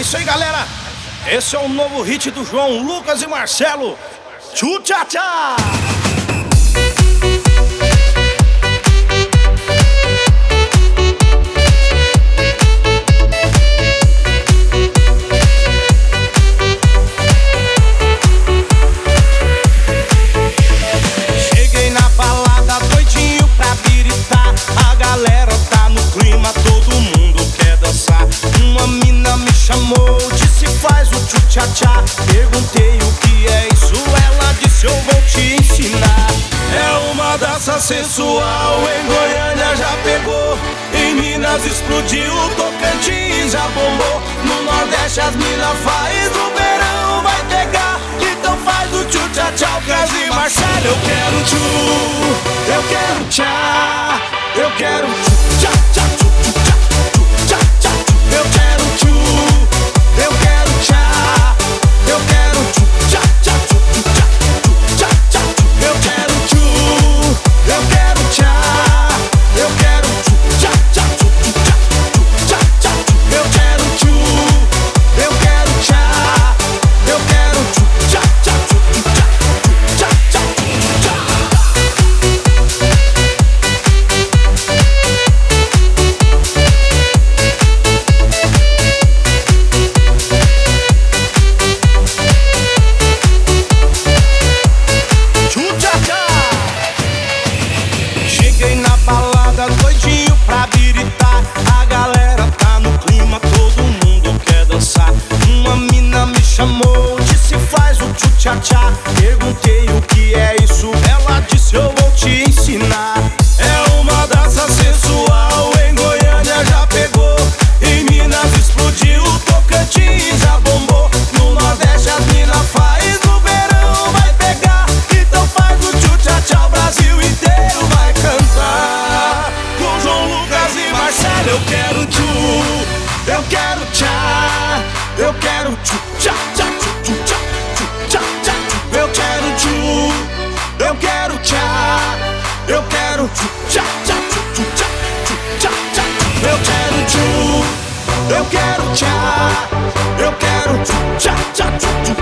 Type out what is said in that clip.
É isso aí, galera. Esse é o novo hit do João Lucas e Marcelo. Tchu tchá tchá. O que é isso, ela disse eu vou te ensinar. É uma dança sensual, em Goiânia já pegou. Em Minas explodiu, Tocantins já bombou. No Nordeste as mina faz, no verão vai pegar. Então faz o tchu-tchá-tchá, Brasil Marcelo. Eu quero tchu, eu quero tchá, eu quero tchu-tchá-tchá, tchu, eu quero tchá, eu quero tchu-tchá-tchá, tchu-tchá, tchu-tchá-tchá. Eu quero tchu, eu quero tchá, eu quero tchu-tchá-tchá, tchu-tchá, tchu-tchá-tchá. Eu quero tchu, eu quero tchá, eu quero tchu-tchá-tchá, tchu-tchá.